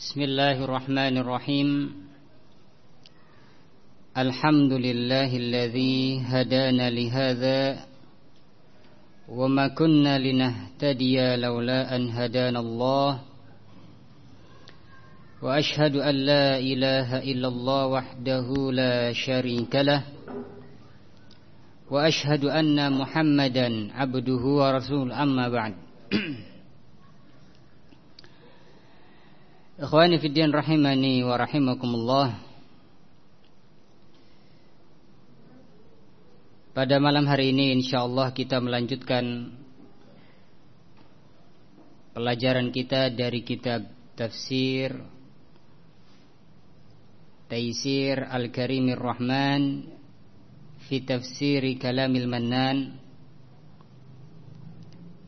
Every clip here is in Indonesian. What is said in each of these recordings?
بسم الله الرحمن الرحيم. الحمد لله الذي هدانا لهذا وما كنا لنهتدي لولا أن هدانا الله. وأشهد أن لا إله إلا الله وحده لا شريك له. وأشهد أن محمدا عبده ورسوله. أما بعد. Ikhwani fiddin rahimani wa rahimakumullah. Pada malam hari ini insyaallah kita melanjutkan Pelajaran kita dari kitab tafsir Taisir Al-Karimir Rahman Fi tafsiri kalamil mannan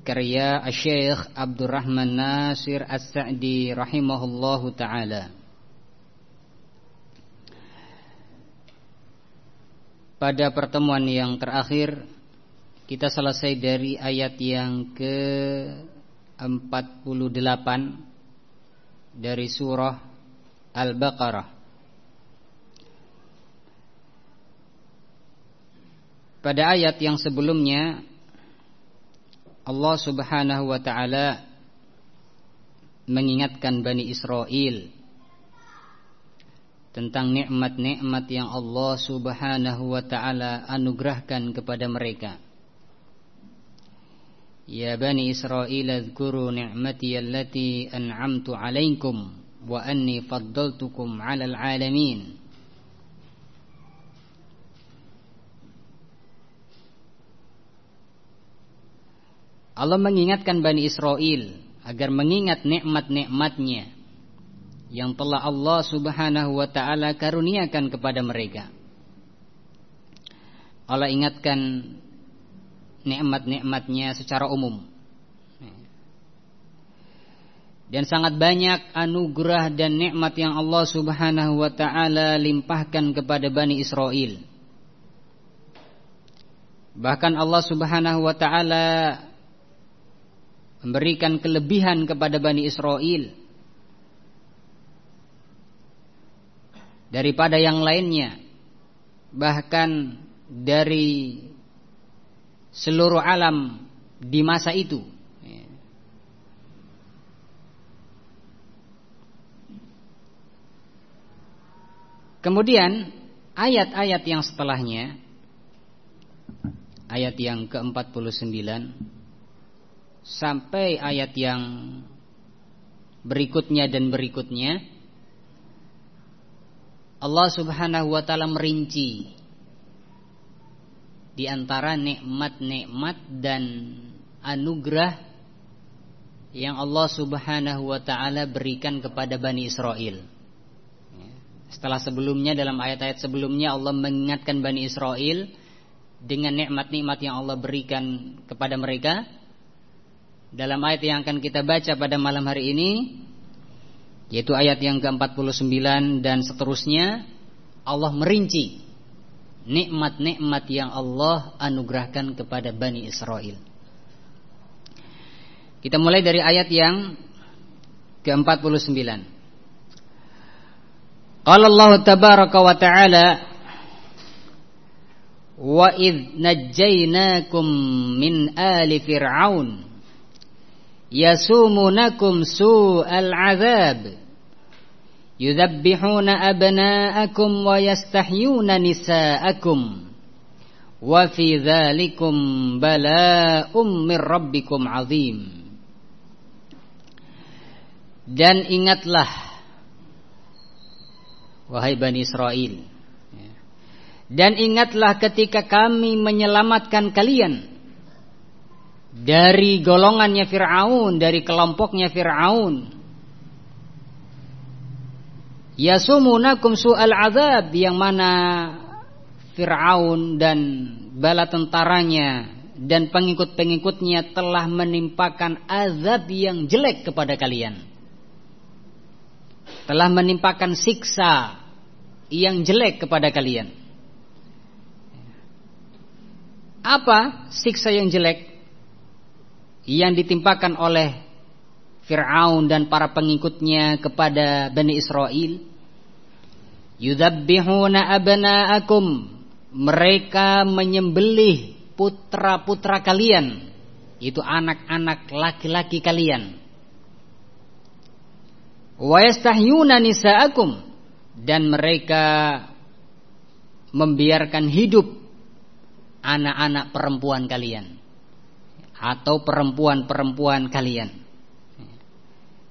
karya Syekh Abdurrahman Nasir As-Sa'di rahimahullahu taala. Pada pertemuan yang terakhir kita selesai dari ayat yang ke-48 dari surah Al-Baqarah. Pada ayat yang sebelumnya Allah Subhanahu wa taala mengingatkan Bani Israel tentang nikmat-nikmat yang Allah Subhanahu wa taala anugerahkan kepada mereka. Ya Bani Israel adhkuru ni'mati allati an'amtu 'alaikum wa anni faddaltukum 'alal 'alamin. Allah mengingatkan Bani Israel agar mengingat nikmat-nikmatnya yang telah Allah subhanahu wa ta'ala karuniakan kepada mereka. Allah ingatkan nikmat-nikmatnya secara umum. Dan sangat banyak anugerah dan nikmat yang Allah subhanahu wa ta'ala limpahkan kepada Bani Israel. Bahkan Allah subhanahu wa ta'ala memberikan kelebihan kepada Bani Israel daripada yang lainnya bahkan dari seluruh alam di masa itu. Kemudian ayat-ayat yang setelahnya ayat yang ke-49 sampai ayat yang berikutnya dan berikutnya. Allah Subhanahu wa taala merinci di antara nikmat-nikmat dan anugerah yang Allah Subhanahu wa taala berikan kepada Bani Israel. Setelah sebelumnya dalam ayat-ayat sebelumnya Allah mengingatkan Bani Israel dengan nikmat-nikmat yang Allah berikan kepada mereka dalam ayat yang akan kita baca pada malam hari ini yaitu ayat yang ke-49 dan seterusnya Allah merinci nikmat-nikmat yang Allah anugerahkan kepada Bani Israel. Kita mulai dari ayat yang ke-49. Qala Allah tabaraka wa ta'ala Wa idh najjaynakum min ali fir'aun yasumunakum su'al azab. Yudabbihuna abna'akum wa yastahyuna nisa'akum. Wa fi dzalikum bala'um min rabbikum azim. Dan ingatlah wahai bani Israel ya. dan ingatlah ketika kami menyelamatkan kalian dari golongannya Fir'aun, dari kelompoknya Fir'aun. Yasumunakum su'al azab yang mana Fir'aun dan bala tentaranya dan pengikut-pengikutnya telah menimpakan azab yang jelek kepada kalian. Telah menimpakan siksa yang jelek kepada kalian. Apa siksa yang jelek? Yang ditimpakan oleh Fir'aun dan para pengikutnya kepada Bani Israel. Yudhabbihuna abna'akum. Mereka menyembelih putra-putra kalian Itu anak-anak laki-laki kalian. Wa yastahyuna nisa'akum. Dan mereka Membiarkan hidup Anak-anak perempuan kalian Atau perempuan-perempuan kalian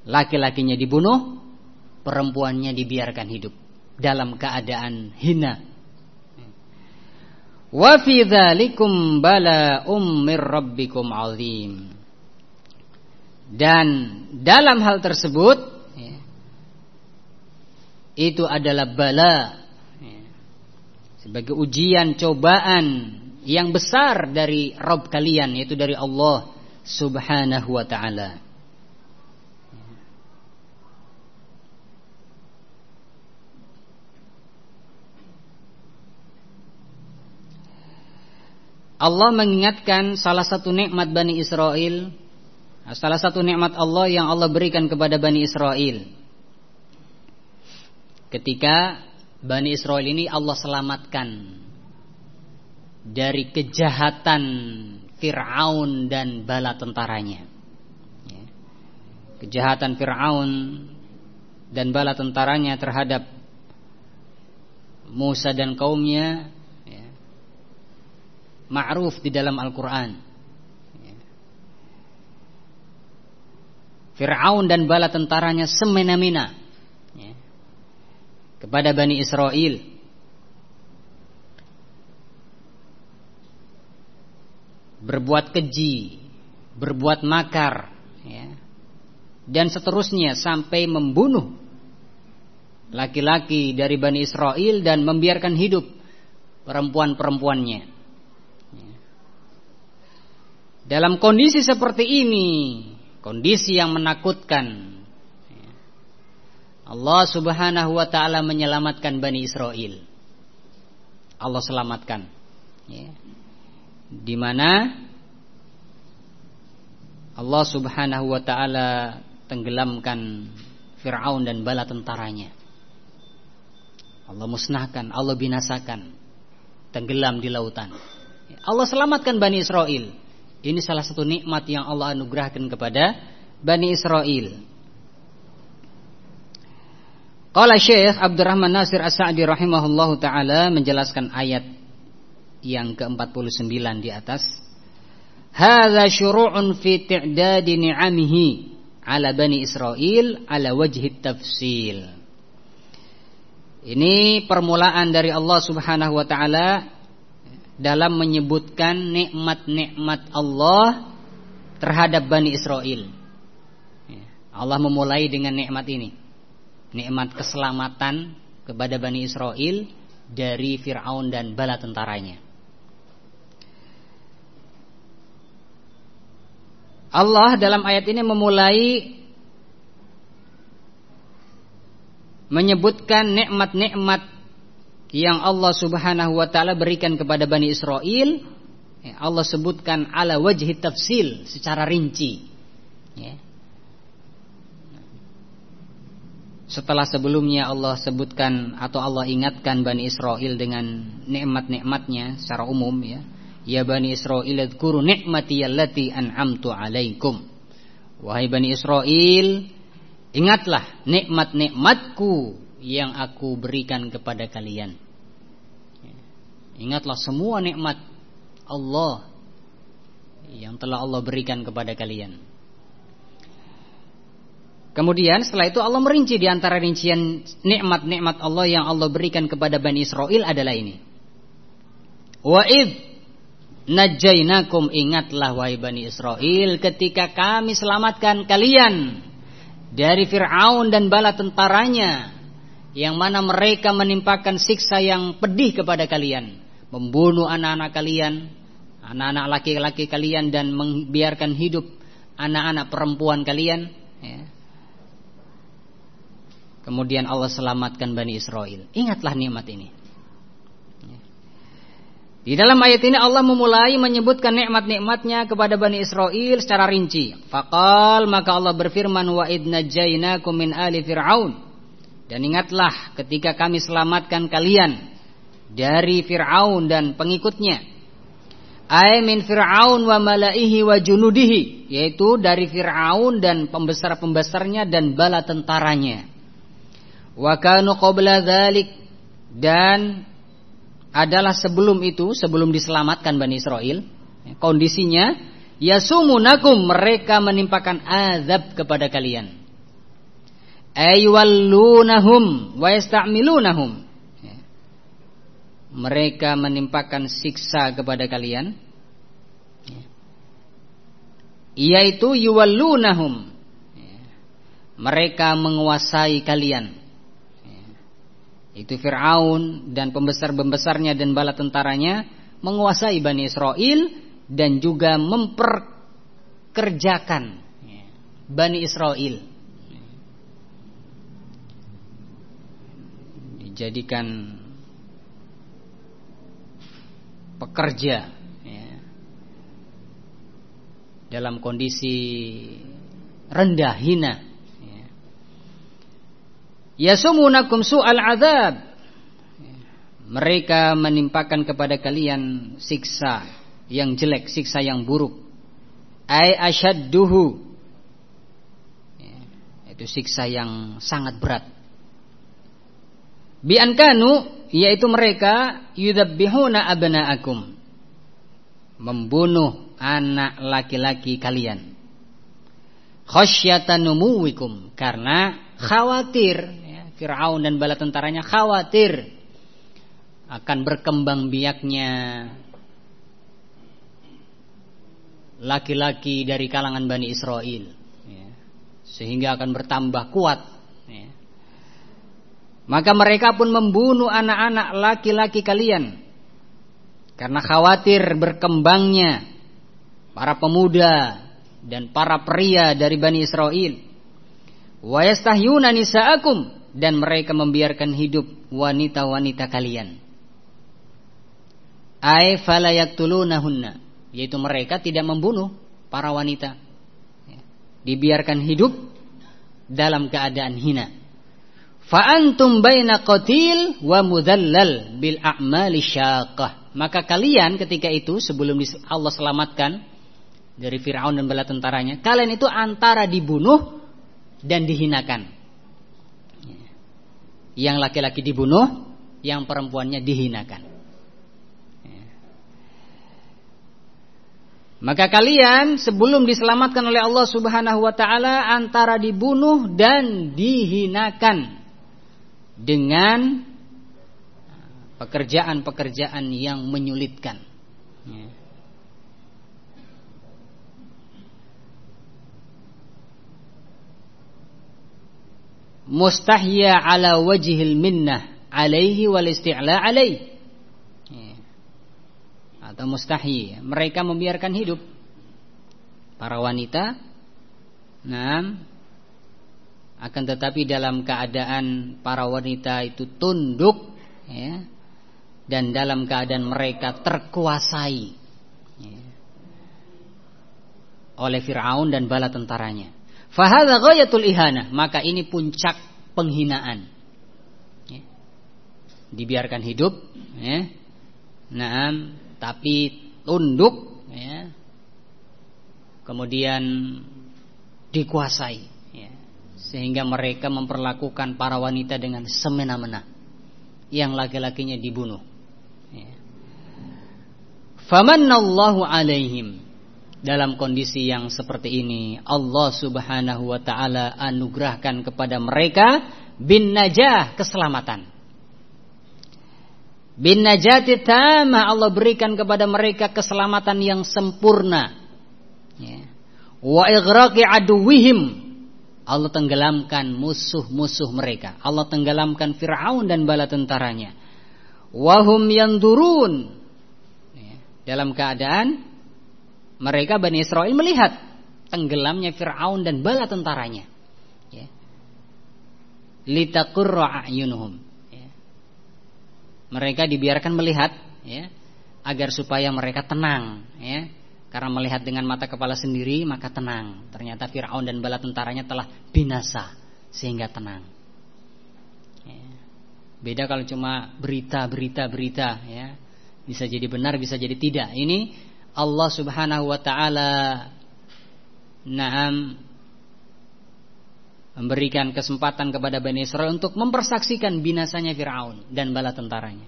Laki-lakinya dibunuh, perempuannya dibiarkan hidup dalam keadaan hina. Wa fi dzalikum bala'um mir rabbikum azim. Dan dalam hal tersebut itu adalah bala sebagai ujian cobaan yang besar dari Rabb kalian yaitu dari Allah Subhanahu wa taala. Allah mengingatkan salah satu nikmat Bani Israel Salah satu nikmat Allah yang Allah berikan kepada Bani Israel Ketika Bani Israel ini Allah selamatkan Dari kejahatan Fir'aun dan bala tentaranya ya. Kejahatan Fir'aun dan bala tentaranya terhadap Musa dan kaumnya ma'ruf di dalam Al-Quran. Fir'aun dan bala tentaranya semena-mena ya, kepada Bani Israel. Berbuat keji, berbuat makar, ya, dan seterusnya sampai membunuh laki-laki dari Bani Israel dan membiarkan hidup perempuan-perempuannya. Dalam kondisi seperti ini, kondisi yang menakutkan, Allah Subhanahu wa taala menyelamatkan Bani Israel. Allah selamatkan. Ya. Di mana Allah Subhanahu wa taala tenggelamkan Firaun dan bala tentaranya. Allah musnahkan, Allah binasakan, tenggelam di lautan. Allah selamatkan Bani Israel ini salah satu nikmat yang Allah anugerahkan kepada Bani Israel. Qala Syekh Abdurrahman Nasir As-Sa'di rahimahullahu taala menjelaskan ayat yang ke-49 di atas. Hadza syuru'un fi ti'dadi ni'amihi ala Bani Israel ala wajhi tafsil. Ini permulaan dari Allah Subhanahu wa taala dalam menyebutkan nikmat-nikmat Allah terhadap Bani Israel. Allah memulai dengan nikmat ini. Nikmat keselamatan kepada Bani Israel dari Fir'aun dan bala tentaranya. Allah dalam ayat ini memulai menyebutkan nikmat-nikmat yang Allah Subhanahu wa taala berikan kepada Bani Israel ya, Allah sebutkan ala wajhi tafsil secara rinci ya. Setelah sebelumnya Allah sebutkan atau Allah ingatkan Bani Israel dengan nikmat-nikmatnya secara umum ya. Ya Bani Israel adhkuru ni'mati allati an'amtu alaikum. Wahai Bani Israel, ingatlah nikmat-nikmatku yang aku berikan kepada kalian. Ingatlah semua nikmat Allah yang telah Allah berikan kepada kalian. Kemudian setelah itu Allah merinci di antara rincian nikmat-nikmat Allah yang Allah berikan kepada Bani Israel adalah ini. Wa najainakum ingatlah wahai Bani Israel ketika kami selamatkan kalian dari Fir'aun dan bala tentaranya yang mana mereka menimpakan siksa yang pedih kepada kalian, membunuh anak-anak kalian, anak-anak laki-laki kalian dan membiarkan hidup anak-anak perempuan kalian. Ya. Kemudian Allah selamatkan Bani Israel. Ingatlah nikmat ini. Di dalam ayat ini Allah memulai menyebutkan nikmat-nikmatnya kepada Bani Israel secara rinci. Faqal maka Allah berfirman wa idnajainakum min ali fir'aun. Dan ingatlah ketika kami selamatkan kalian dari Fir'aun dan pengikutnya. Ay min Fir'aun wa malaihi wa junudihi, yaitu dari Fir'aun dan pembesar-pembesarnya dan bala tentaranya. Wa kanu qabla dzalik dan adalah sebelum itu, sebelum diselamatkan Bani Israel, kondisinya yasumunakum mereka menimpakan azab kepada kalian. Aywallunahum wa yasta'milunahum. Mereka menimpakan siksa kepada kalian yaitu yuwallunahum. Mereka menguasai kalian itu Fir'aun dan pembesar-pembesarnya dan bala tentaranya menguasai Bani Israel dan juga memperkerjakan Bani Israel. Dijadikan pekerja ya, dalam kondisi rendah hina Yasumunakum su'al azab. Mereka menimpakan kepada kalian siksa yang jelek, siksa yang buruk. Ai asyadduhu. Ya, itu siksa yang sangat berat. Bi ankanu yaitu mereka yudabbihuna abna'akum. Membunuh anak laki-laki kalian. Khasyatan numuwikum karena khawatir Fir'aun dan bala tentaranya khawatir akan berkembang biaknya laki-laki dari kalangan Bani Israel ya, sehingga akan bertambah kuat ya. maka mereka pun membunuh anak-anak laki-laki kalian karena khawatir berkembangnya para pemuda dan para pria dari Bani Israel wa yastahyuna nisa'akum dan mereka membiarkan hidup wanita-wanita kalian. Ai falayaktulunahunna, yaitu mereka tidak membunuh para wanita. Ya. Dibiarkan hidup dalam keadaan hina. Fa antum baina qatil wa mudallal bil a'mali syaqah. Maka kalian ketika itu sebelum Allah selamatkan dari Firaun dan bala tentaranya, kalian itu antara dibunuh dan dihinakan yang laki-laki dibunuh, yang perempuannya dihinakan. Maka kalian sebelum diselamatkan oleh Allah Subhanahu wa taala antara dibunuh dan dihinakan dengan pekerjaan-pekerjaan yang menyulitkan. Ya. Mustahya ala wajhil minnah alaihi wal isti'la alaihi ya. atau mustahyi. Mereka membiarkan hidup. Para wanita nah akan tetapi dalam keadaan para wanita itu tunduk ya, dan dalam keadaan mereka terkuasai ya, oleh Firaun dan bala tentaranya Fahadha ghayatul ihana, maka ini puncak penghinaan. Ya. Dibiarkan hidup, ya. Nah, tapi tunduk, ya. Kemudian dikuasai, ya. Sehingga mereka memperlakukan para wanita dengan semena-mena. Yang laki-lakinya dibunuh. Ya. Alaihim dalam kondisi yang seperti ini Allah subhanahu wa ta'ala anugerahkan kepada mereka bin najah keselamatan. Bin najati tama Allah berikan kepada mereka keselamatan yang sempurna. Ya. wa igraqi aduwihim Allah tenggelamkan musuh-musuh mereka. Allah tenggelamkan Fir'aun dan bala tentaranya. Wahum yang ya. dalam keadaan mereka Bani Israel melihat tenggelamnya Fir'aun dan bala tentaranya. Ya. A'yunuhum. Ya. Mereka dibiarkan melihat ya, agar supaya mereka tenang ya karena melihat dengan mata kepala sendiri maka tenang ternyata Fir'aun dan bala tentaranya telah binasa sehingga tenang ya. beda kalau cuma berita berita berita ya bisa jadi benar bisa jadi tidak ini Allah subhanahu wa ta'ala Naam memberikan kesempatan kepada Bani Israel untuk mempersaksikan binasanya Fir'aun dan bala tentaranya.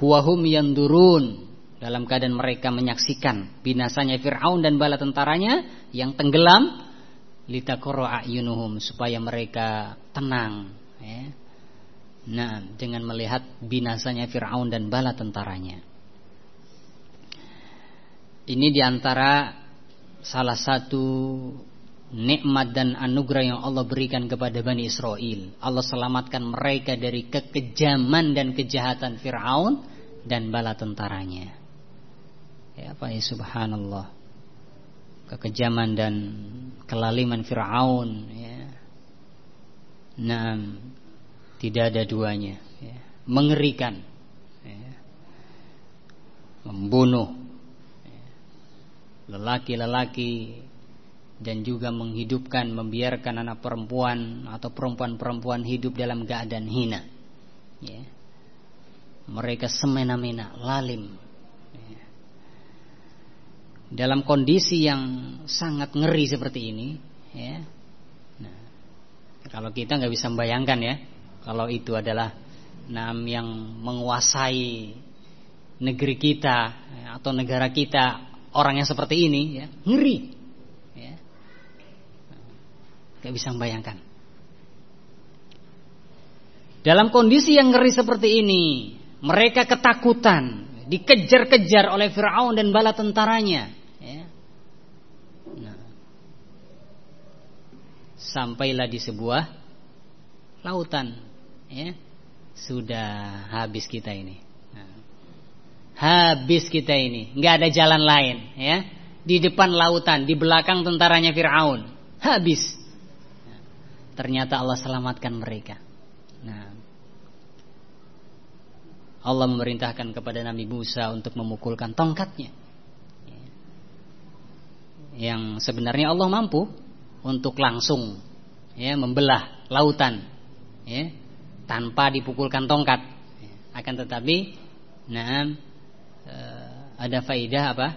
Huwahum yandurun dalam keadaan mereka menyaksikan binasanya Fir'aun dan bala tentaranya yang tenggelam litakoro ayunuhum supaya mereka tenang. Nah, dengan melihat binasanya Fir'aun dan bala tentaranya. Ini di antara salah satu nikmat dan anugerah yang Allah berikan kepada Bani Israel. Allah selamatkan mereka dari kekejaman dan kejahatan Fir'aun dan bala tentaranya. Ya, Pak subhanallah. Kekejaman dan kelaliman Fir'aun ya. Nah, tidak ada duanya ya. Mengerikan ya. Membunuh ya. Lelaki-lelaki dan juga menghidupkan membiarkan anak perempuan atau perempuan-perempuan hidup dalam keadaan hina ya. mereka semena-mena lalim ya. dalam kondisi yang sangat ngeri seperti ini ya. nah, kalau kita nggak bisa membayangkan ya kalau itu adalah nam yang menguasai negeri kita ya, atau negara kita orang yang seperti ini ya ngeri Gak bisa membayangkan. Dalam kondisi yang ngeri seperti ini, mereka ketakutan, dikejar-kejar oleh Firaun dan bala tentaranya. Ya. Nah. Sampailah di sebuah lautan, ya. Sudah habis kita ini. Habis kita ini, nggak ada jalan lain, ya. Di depan lautan, di belakang tentaranya Firaun, habis ternyata Allah selamatkan mereka. Nah, Allah memerintahkan kepada Nabi Musa untuk memukulkan tongkatnya. Yang sebenarnya Allah mampu untuk langsung ya membelah lautan ya tanpa dipukulkan tongkat. Akan tetapi nah ada faidah apa?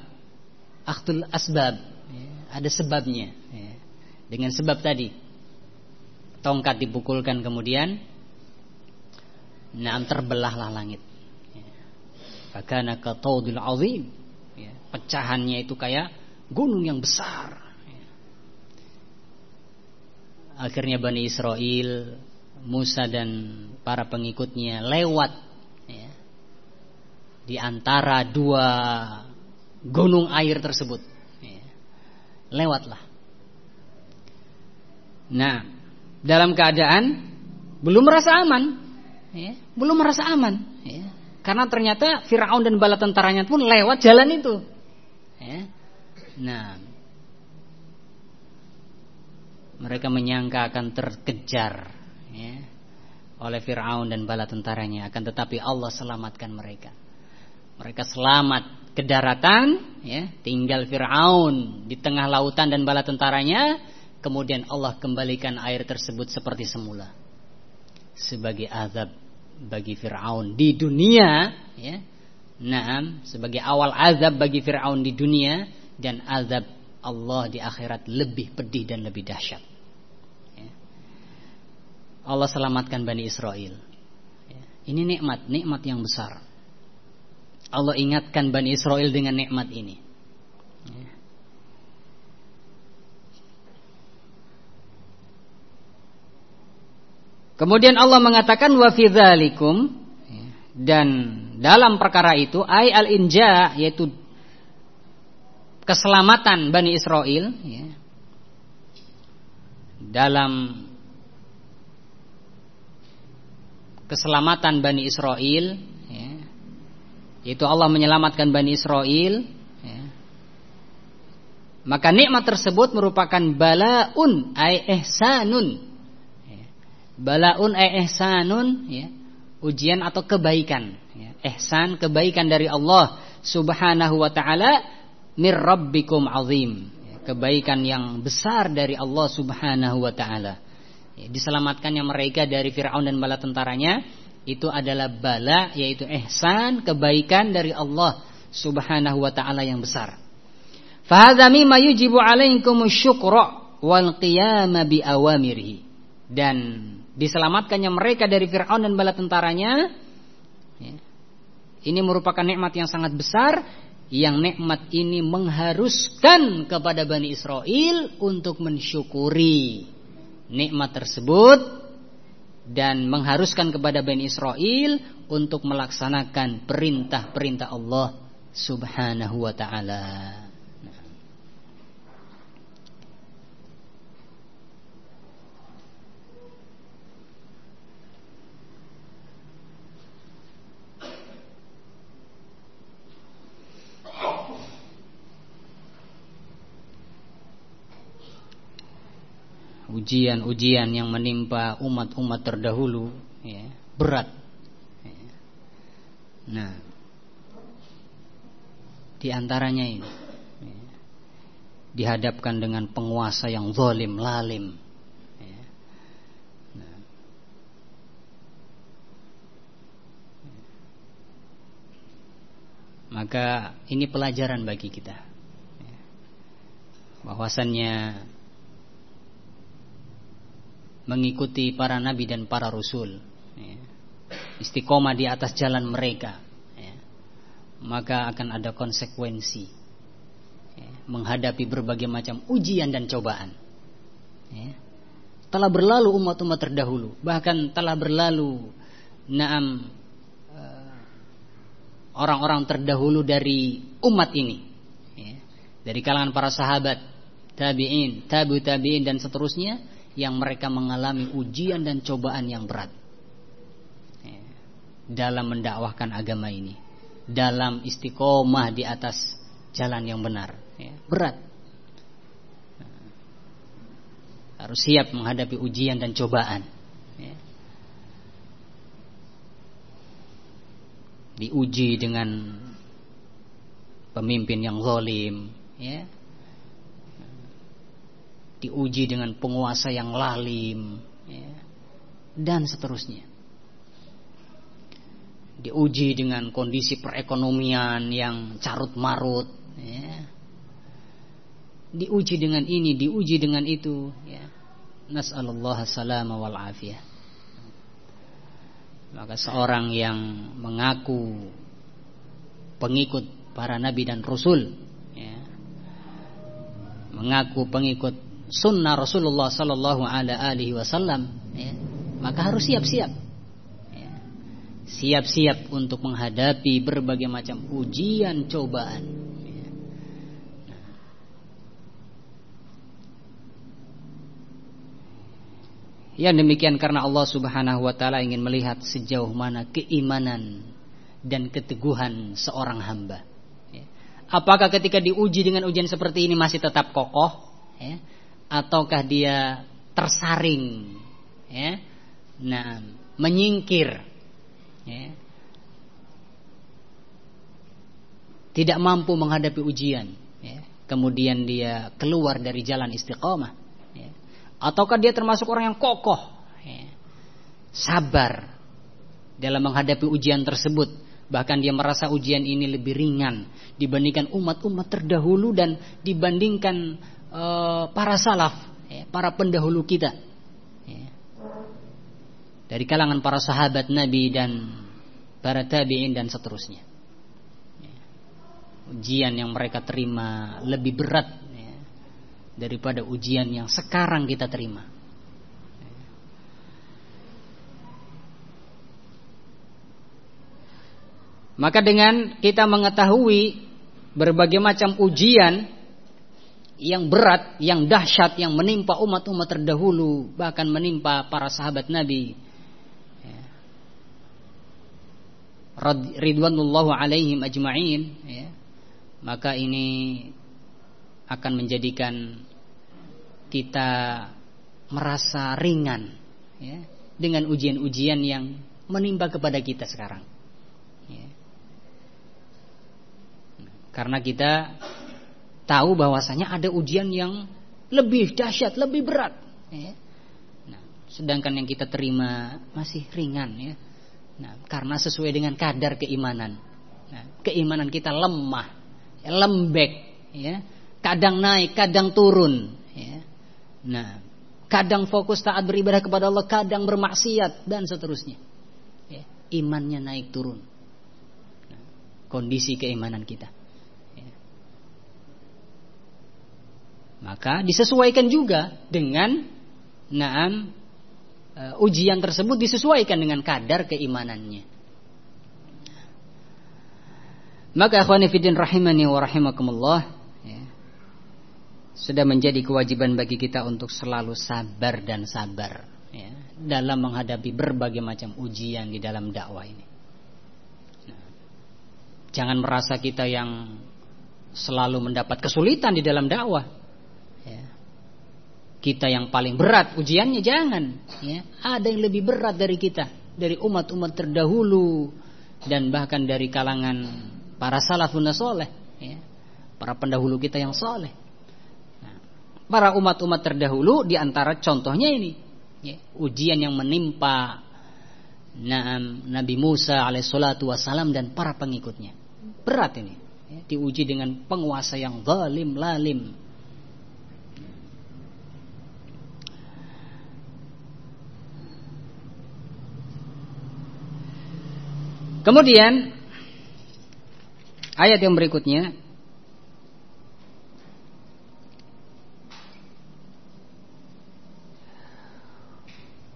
Aktul asbab. Ya, ada sebabnya. Ya. Dengan sebab tadi tongkat dipukulkan kemudian Naam terbelahlah langit Fakana kataudil azim ya, Pecahannya itu kayak gunung yang besar ya. Akhirnya Bani Israel Musa dan para pengikutnya lewat ya, Di antara dua gunung air tersebut ya. Lewatlah Nah dalam keadaan belum merasa aman, ya, belum merasa aman, ya. karena ternyata Firaun dan bala tentaranya pun lewat jalan itu. Nah, mereka menyangka akan terkejar oleh Firaun dan bala tentaranya, akan tetapi Allah selamatkan mereka. Mereka selamat ke daratan, ya, tinggal Firaun di tengah lautan dan bala tentaranya Kemudian Allah kembalikan air tersebut seperti semula. Sebagai azab bagi Fir'aun di dunia. Ya. Naam, sebagai awal azab bagi Fir'aun di dunia. Dan azab Allah di akhirat lebih pedih dan lebih dahsyat. Ya. Allah selamatkan Bani Israel. Ya. Ini nikmat, nikmat yang besar. Allah ingatkan Bani Israel dengan nikmat ini. Kemudian Allah mengatakan wa fidzalikum dan dalam perkara itu ay al-inja yaitu keselamatan Bani Israel ya, dalam keselamatan Bani Israel yaitu Allah menyelamatkan Bani Israel ya, maka nikmat tersebut merupakan balaun ay ihsanun. Balaun eh ihsanun ya. Ujian atau kebaikan ya. ihsan kebaikan dari Allah subhanahu wa ta'ala mir rabbikum azim. Ya. kebaikan yang besar dari Allah subhanahu wa ta'ala. Ya. diselamatkannya mereka dari Fir'aun dan bala tentaranya itu adalah bala yaitu ihsan kebaikan dari Allah subhanahu wa ta'ala yang besar. Fahadha mimma yujibu alaikum wal qiyama bi awamirihi. Dan diselamatkannya mereka dari Fir'aun dan bala tentaranya ya, ini merupakan nikmat yang sangat besar yang nikmat ini mengharuskan kepada Bani Israel untuk mensyukuri nikmat tersebut dan mengharuskan kepada Bani Israel untuk melaksanakan perintah-perintah Allah Subhanahu wa taala. Ujian-ujian yang menimpa umat-umat terdahulu ya, berat. Nah, di antaranya ini ya, dihadapkan dengan penguasa yang zalim, lalim. Ya. Nah. Maka ini pelajaran bagi kita. Ya. Bahwasannya mengikuti para nabi dan para rasul. Ya. istiqomah di atas jalan mereka. Ya. maka akan ada konsekuensi. Ya. menghadapi berbagai macam ujian dan cobaan. Telah berlalu umat-umat terdahulu. Bahkan telah berlalu naam eh, orang-orang terdahulu dari umat ini. Dari kalangan para sahabat tabiin tabu tabiin dan seterusnya yang mereka mengalami ujian dan cobaan yang berat. Ya, dalam mendakwahkan agama ini, dalam istiqomah di atas jalan yang benar, ya, berat. Harus siap menghadapi ujian dan cobaan. Ya. Diuji dengan pemimpin yang zalim, ya diuji dengan penguasa yang lalim ya, dan seterusnya diuji dengan kondisi perekonomian yang carut marut ya. diuji dengan ini diuji dengan itu ya. nasallallahu salama wal afiyah maka seorang yang mengaku pengikut para nabi dan rasul ya, mengaku pengikut sunnah Rasulullah Sallallahu Alaihi Wasallam, ya, maka harus siap-siap, ya. siap-siap untuk menghadapi berbagai macam ujian cobaan. Ya. Demikian karena Allah Subhanahu wa taala ingin melihat sejauh mana keimanan dan keteguhan seorang hamba. Ya. Apakah ketika diuji dengan ujian seperti ini masih tetap kokoh? Ya ataukah dia tersaring ya nah menyingkir ya tidak mampu menghadapi ujian ya. kemudian dia keluar dari jalan istiqomah ya. ataukah dia termasuk orang yang kokoh ya. sabar dalam menghadapi ujian tersebut bahkan dia merasa ujian ini lebih ringan dibandingkan umat-umat terdahulu dan dibandingkan para salaf, ya, para pendahulu kita. Ya. Dari kalangan para sahabat Nabi dan para tabi'in dan seterusnya. Ya. Ujian yang mereka terima lebih berat daripada ujian yang sekarang kita terima. Maka dengan kita mengetahui berbagai macam ujian yang berat, yang dahsyat yang menimpa umat-umat terdahulu, bahkan menimpa para sahabat Nabi. Ya. Ridwanullahu alaihim ajma'in ya. Maka ini akan menjadikan kita merasa ringan ya, dengan ujian-ujian yang menimpa kepada kita sekarang. Ya. Karena kita tahu bahwasanya ada ujian yang lebih dahsyat, lebih berat. Ya. Nah, sedangkan yang kita terima masih ringan ya. Nah, karena sesuai dengan kadar keimanan. Nah, keimanan kita lemah, ya, lembek, ya. Kadang naik, kadang turun. Ya. Nah, kadang fokus taat beribadah kepada Allah, kadang bermaksiat dan seterusnya. Ya. Imannya naik turun. Nah, kondisi keimanan kita. Maka disesuaikan juga dengan naam uh, ujian tersebut disesuaikan dengan kadar keimanannya. Maka akhwani fiddin rahimani wa rahimakumullah ya, sudah menjadi kewajiban bagi kita untuk selalu sabar dan sabar ya, dalam menghadapi berbagai macam ujian di dalam dakwah ini. Nah, jangan merasa kita yang selalu mendapat kesulitan di dalam dakwah kita yang paling berat ujiannya jangan ya. Ada yang lebih berat dari kita dari umat-umat terdahulu dan bahkan dari kalangan para salafun soleh ya. Para pendahulu kita yang soleh. Nah, para umat-umat terdahulu di antara contohnya ini ya, ujian yang menimpa Nabi Musa alaihissalatu wassalam dan para pengikutnya. Berat ini ya, diuji dengan penguasa yang zalim lalim Kemudian ayat yang berikutnya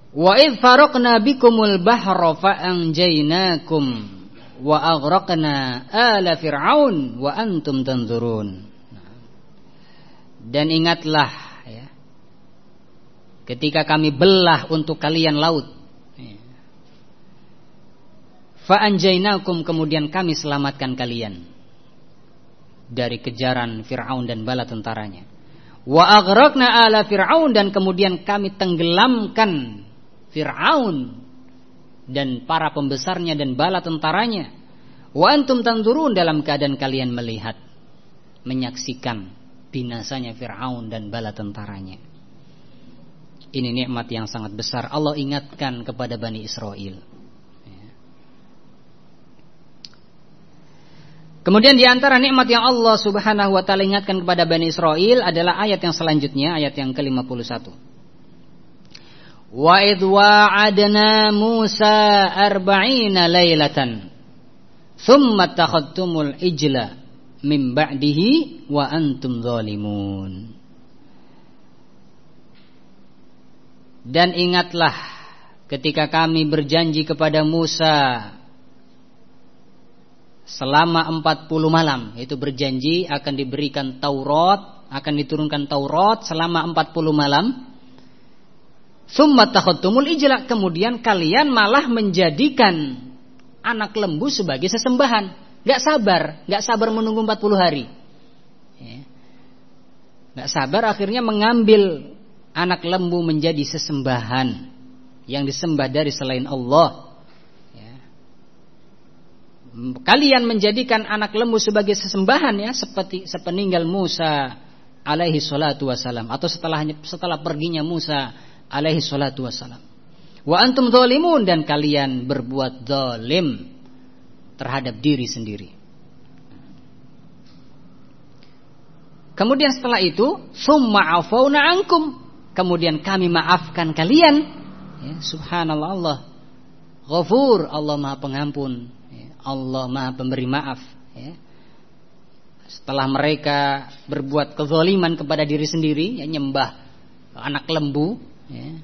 Wa id faraqna bikumul bahra fa anjaynakum wa aghraqna ala fir'aun wa antum tanzurun. Dan ingatlah ya, ketika kami belah untuk kalian laut Fa'anjainakum kemudian kami selamatkan kalian dari kejaran Fir'aun dan bala tentaranya. Wa ala Fir'aun dan kemudian kami tenggelamkan Fir'aun dan para pembesarnya dan bala tentaranya. Wa antum tanzurun dalam keadaan kalian melihat menyaksikan binasanya Fir'aun dan bala tentaranya. Ini nikmat yang sangat besar Allah ingatkan kepada Bani Israel. Kemudian di antara nikmat yang Allah Subhanahu wa taala ingatkan kepada Bani Israel adalah ayat yang selanjutnya, ayat yang ke-51. Wa idh wa'adna Musa arba'ina laylatan thumma takhadtumul ijla min ba'dihi wa antum zalimun. Dan ingatlah ketika kami berjanji kepada Musa selama 40 malam. Itu berjanji akan diberikan Taurat akan diturunkan Taurat selama 40 malam. Summa takhadtumul ijla. Kemudian kalian malah menjadikan anak lembu sebagai sesembahan. Nggak sabar nggak sabar menunggu 40 hari. Ya. nggak sabar akhirnya mengambil anak lembu menjadi sesembahan yang disembah dari selain Allah kalian menjadikan anak lembu sebagai sesembahan ya seperti sepeninggal Musa alaihi salatu wasalam atau setelahnya setelah perginya Musa alaihi salatu wasalam. Wa antum zalimun dan kalian berbuat zalim terhadap diri sendiri. Kemudian setelah itu summa afauna ankum. Kemudian kami maafkan kalian. Ya, subhanallah Allah. Ghafur Allah Maha Pengampun Allah Maha Pemberi maaf ya. Setelah mereka berbuat kezaliman kepada diri sendiri ya, nyembah anak lembu ya.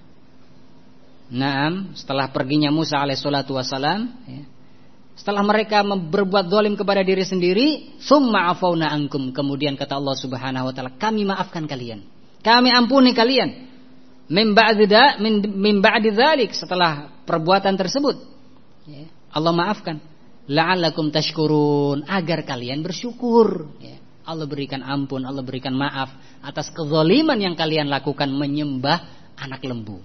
Naam, setelah perginya Musa alaihissalatu wassalam ya. Setelah mereka berbuat zalim kepada diri sendiri, summa afauna ankum. Kemudian kata Allah Subhanahu wa taala, kami maafkan kalian. Kami ampuni kalian. Min ba'di setelah perbuatan tersebut. Ya, Allah maafkan la'allakum tashkurun agar kalian bersyukur ya. Allah berikan ampun, Allah berikan maaf atas kezaliman yang kalian lakukan menyembah anak lembu.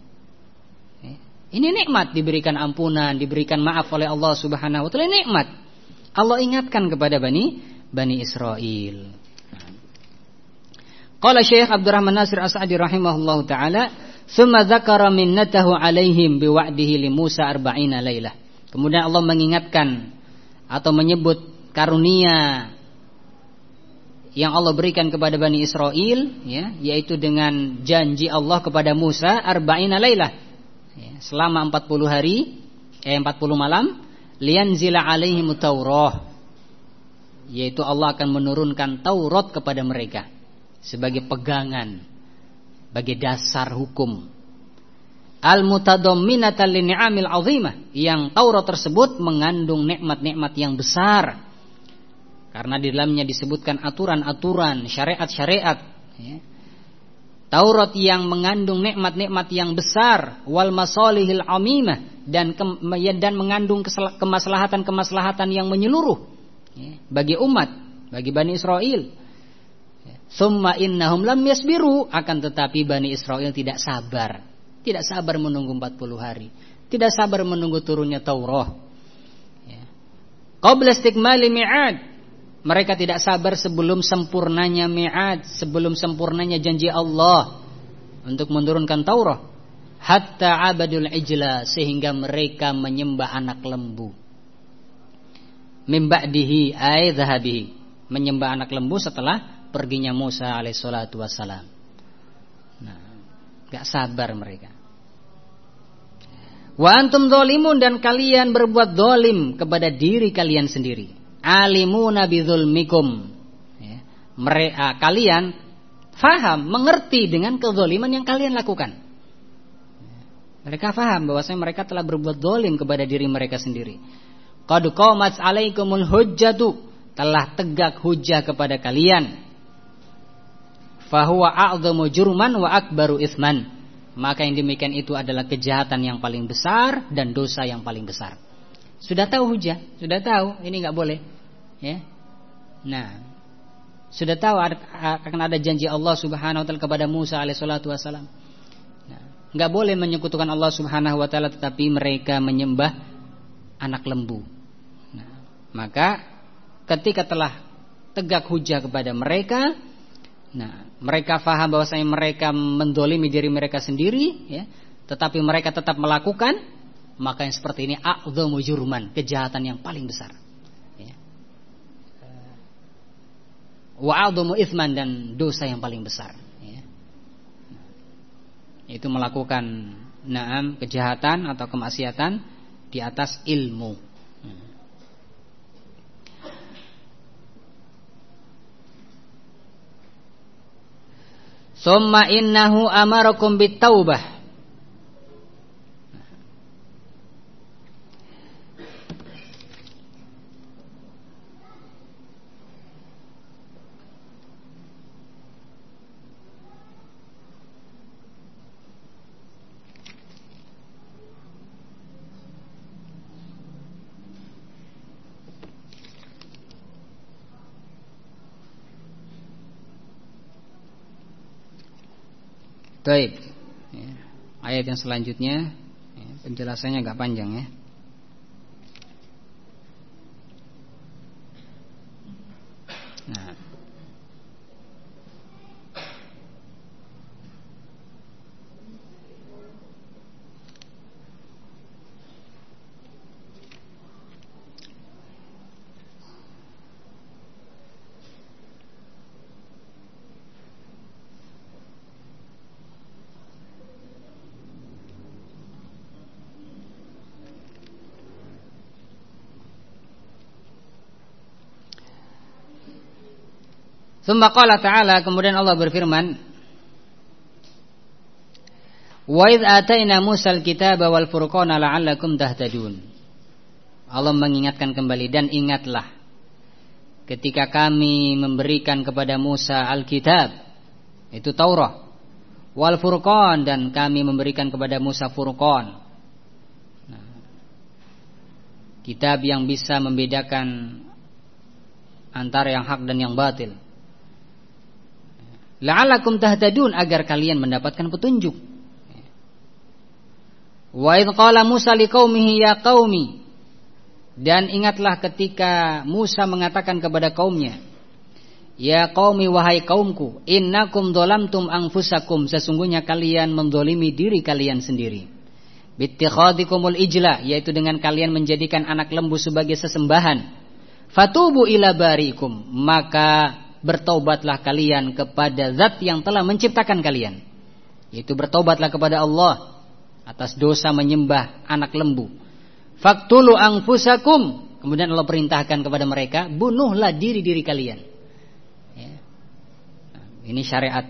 Ya. Ini nikmat diberikan ampunan, diberikan maaf oleh Allah Subhanahu wa taala nikmat. Allah ingatkan kepada Bani Bani Israel. Qala Syekh Abdurrahman Nasir As-Sa'di rahimahullahu taala, "Tsumma dzakara minnatahu 'alaihim biwa'dihi li Musa arba'ina lailah." Kemudian Allah mengingatkan atau menyebut karunia yang Allah berikan kepada Bani Israel ya, yaitu dengan janji Allah kepada Musa arba'ina lailah ya, selama 40 hari eh 40 malam lianzila alaihi Taurah yaitu Allah akan menurunkan Taurat kepada mereka sebagai pegangan bagi dasar hukum al-mutadamminata lini'amil azimah. Yang Taurat tersebut mengandung nikmat-nikmat yang besar. Karena di dalamnya disebutkan aturan-aturan syariat-syariat. Ya. Taurat yang mengandung nikmat-nikmat yang besar. Wal masalihil amimah. Dan ya, dan mengandung kemaslahatan-kemaslahatan yang menyeluruh. Ya, bagi umat, bagi Bani Israel. Summa innahum lam yasbiru. Akan tetapi Bani Israel tidak sabar tidak sabar menunggu 40 hari. Tidak sabar menunggu turunnya Taurat. Ya. Qabla mi'ad. Mereka tidak sabar sebelum sempurnanya mi'ad. Sebelum sempurnanya janji Allah. Untuk menurunkan Taurat. Hatta abadul ijla. Sehingga mereka menyembah anak lembu. Mimba'dihi ay zahabihi. Menyembah anak lembu setelah perginya Musa alaihissalatu wassalam. Nah, Gak sabar mereka. Wa antum zalimun dan kalian berbuat dolim kepada diri kalian sendiri. Alimuna bidzulmikum. Ya. Mereka kalian faham, mengerti dengan kezoliman yang kalian lakukan. Mereka faham bahwasanya mereka telah berbuat dolim kepada diri mereka sendiri. Qad qamat alaikumul hujjatu telah tegak hujah kepada kalian fahuwa a'dhamu jurman wa akbaru isman. Maka yang demikian itu adalah kejahatan yang paling besar dan dosa yang paling besar. Sudah tahu hujah, sudah tahu ini nggak boleh. Ya. Nah, sudah tahu akan ada janji Allah Subhanahu wa taala kepada Musa alaihissalatu wassalam. Nah, nggak boleh menyekutukan Allah Subhanahu wa taala tetapi mereka menyembah anak lembu. Nah, maka ketika telah tegak hujah kepada mereka, Nah, mereka faham bahwasanya mereka mendolimi diri mereka sendiri, ya, tetapi mereka tetap melakukan, maka yang seperti ini a'dhamu jurman, kejahatan yang paling besar. Ya. Wa a'dhamu ithman dan dosa yang paling besar. Ya. Itu melakukan naam kejahatan atau kemaksiatan di atas ilmu. Summa innahu amarakum bitawbah. Baik. Ya. Ayat yang selanjutnya ya, penjelasannya agak panjang ya. Nah. Thumma qala ta'ala kemudian Allah berfirman Wa idh ataina Musal kitaba wal furqana la'allakum tahtadun. Allah mengingatkan kembali dan ingatlah ketika kami memberikan kepada Musa Alkitab itu Taurat wal furqan dan kami memberikan kepada Musa Furqan. Nah, kitab yang bisa membedakan antara yang hak dan yang batil La'alakum tahtadun agar kalian mendapatkan petunjuk. Wa idh qala Musa liqaumihi ya qaumi dan ingatlah ketika Musa mengatakan kepada kaumnya Ya qaumi wahai kaumku innakum dolamtum anfusakum sesungguhnya kalian mendolimi diri kalian sendiri bittikhadikumul ijla yaitu dengan kalian menjadikan anak lembu sebagai sesembahan fatubu ila barikum maka bertobatlah kalian kepada zat yang telah menciptakan kalian yaitu bertobatlah kepada Allah atas dosa menyembah anak lembu Faktulu angfusakum. Kemudian Allah perintahkan kepada mereka, bunuhlah diri-diri kalian. Ya. Ini syariat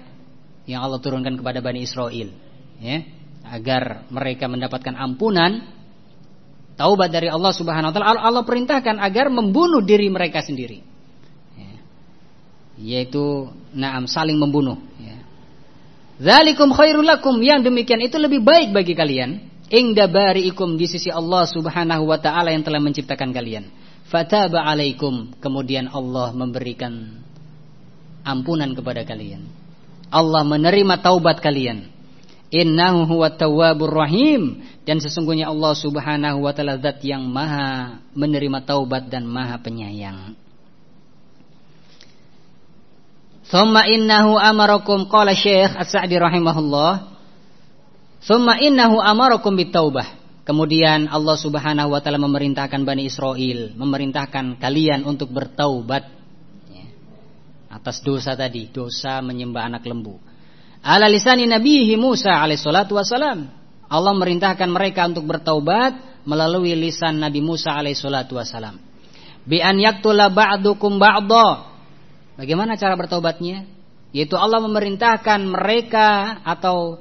yang Allah turunkan kepada Bani Israel. Ya. Agar mereka mendapatkan ampunan, taubat dari Allah subhanahu wa ta'ala. Allah perintahkan agar membunuh diri mereka sendiri. Ya. Yaitu, naam, saling membunuh. Ya. Zalikum khairulakum. Yang demikian itu lebih baik bagi kalian Ingda bari'ikum di sisi Allah subhanahu wa ta'ala yang telah menciptakan kalian. Fataba alaikum. Kemudian Allah memberikan ampunan kepada kalian. Allah menerima taubat kalian. Innahu huwa tawwabur rahim. Dan sesungguhnya Allah subhanahu wa ta'ala zat yang maha menerima taubat dan maha penyayang. Thumma innahu amarakum qala Syekh As-Sa'di rahimahullah Thumma innahu amarakum bitaubah. Kemudian Allah Subhanahu wa taala memerintahkan Bani Israel, memerintahkan kalian untuk bertaubat ya, atas dosa tadi, dosa menyembah anak lembu. Ala lisani nabihi Musa alaihissalatu wassalam. Allah memerintahkan mereka untuk bertaubat melalui lisan Nabi Musa alaihissalatu. Bi an yaktula ba'dukum ba'dha. Bagaimana cara bertaubatnya? Yaitu Allah memerintahkan mereka atau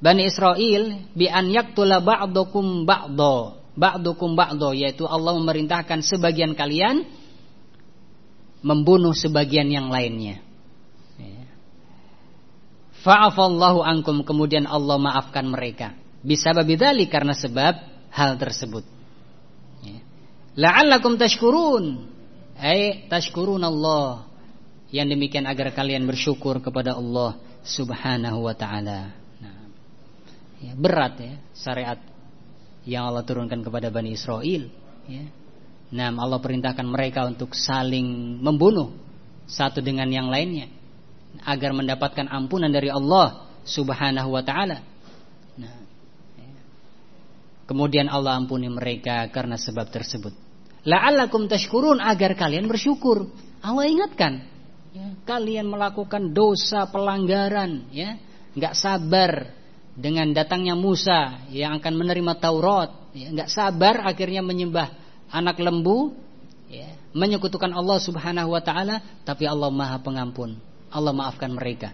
Bani Israel bi an yaktula ba'dukum ba'do ba'dukum ba'do yaitu Allah memerintahkan sebagian kalian membunuh sebagian yang lainnya. Ya. Fa'afallahu ankum kemudian Allah maafkan mereka. Bisa babidali karena sebab hal tersebut. Ya. La'allakum tashkurun. Ay tashkurun Allah. Yang demikian agar kalian bersyukur kepada Allah Subhanahu wa taala ya, berat ya syariat yang Allah turunkan kepada Bani Israel ya. Nah Allah perintahkan mereka untuk saling membunuh satu dengan yang lainnya agar mendapatkan ampunan dari Allah Subhanahu wa taala. Nah, ya. Kemudian Allah ampuni mereka karena sebab tersebut. La'allakum tashkurun agar kalian bersyukur. Allah ingatkan, ya, kalian melakukan dosa pelanggaran, ya, nggak sabar dengan datangnya Musa yang akan menerima Taurat, ya, nggak sabar akhirnya menyembah anak lembu, ya, menyekutukan Allah Subhanahu Wa Taala, tapi Allah Maha Pengampun, Allah maafkan mereka.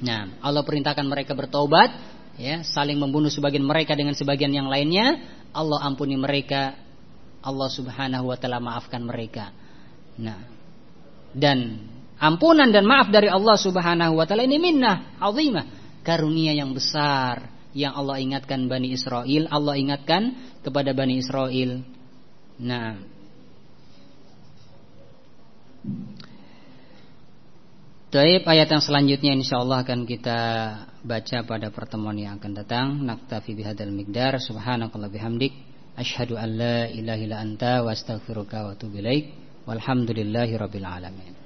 Nah, Allah perintahkan mereka bertobat, ya, saling membunuh sebagian mereka dengan sebagian yang lainnya, Allah ampuni mereka, Allah Subhanahu Wa Taala maafkan mereka. Nah, dan ampunan dan maaf dari Allah Subhanahu Wa Taala ini minnah azimah karunia yang besar yang Allah ingatkan Bani Israel, Allah ingatkan kepada Bani Israel. Nah, Taib ayat yang selanjutnya insya Allah akan kita baca pada pertemuan yang akan datang. Naktafi bihadal migdar. Subhanakallah bihamdik. Ashhadu an la ilaha illa anta wa astaghfiruka wa atubu ilaik. Walhamdulillahi rabbil alamin.